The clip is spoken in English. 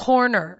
corner.